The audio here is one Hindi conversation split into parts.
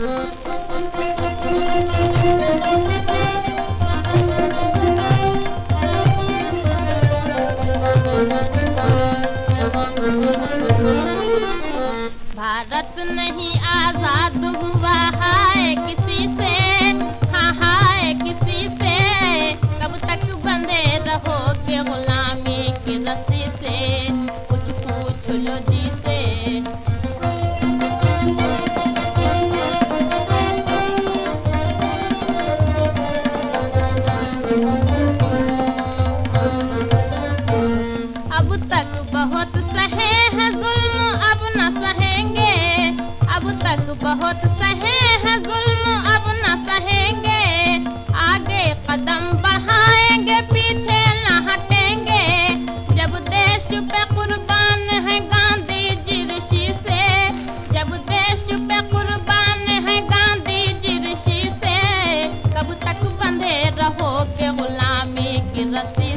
भारत नहीं आज़ाद हुआ है किसी से? हाँ हाय किसी से? कब तक बंधे रहोगे गुलामी की रस्सी से? कुछ पूछ लो जी से। न सहेंगे। अब तक बहुत सहे हैं जुल्म, अब न सहेंगे। आगे कदम बढ़ाएँगे, पीछे न हटेंगे। जब देश पे कुर्बान है गांधी जी ऋषि से, जब देश पे कुर्बान है गांधी जी ऋषि से, कब तक बंधे रहोगे गुलामी की रस्सी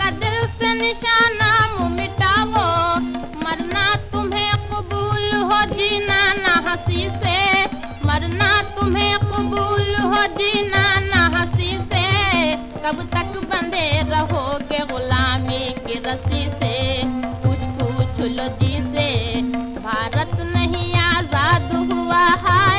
निशाना मुँह मिटावो, मरना तुम्हें कबूल हो जीना ना हँसी से। मरना तुम्हें कबूल हो जीना ना हँसी से। कब तक बंधे रहोगे गुलामी की रस्सी से? कुछ पूछ लो जी से, भारत नहीं आज़ाद हुआ है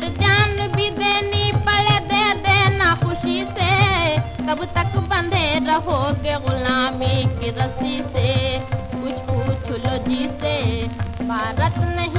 गर जान भी देनी पड़े, दे देना खुशी से। कब तक बंधे रहोगे गुलामी की रस्सी से? कुछ पूछ लो जी से। भारत नहीं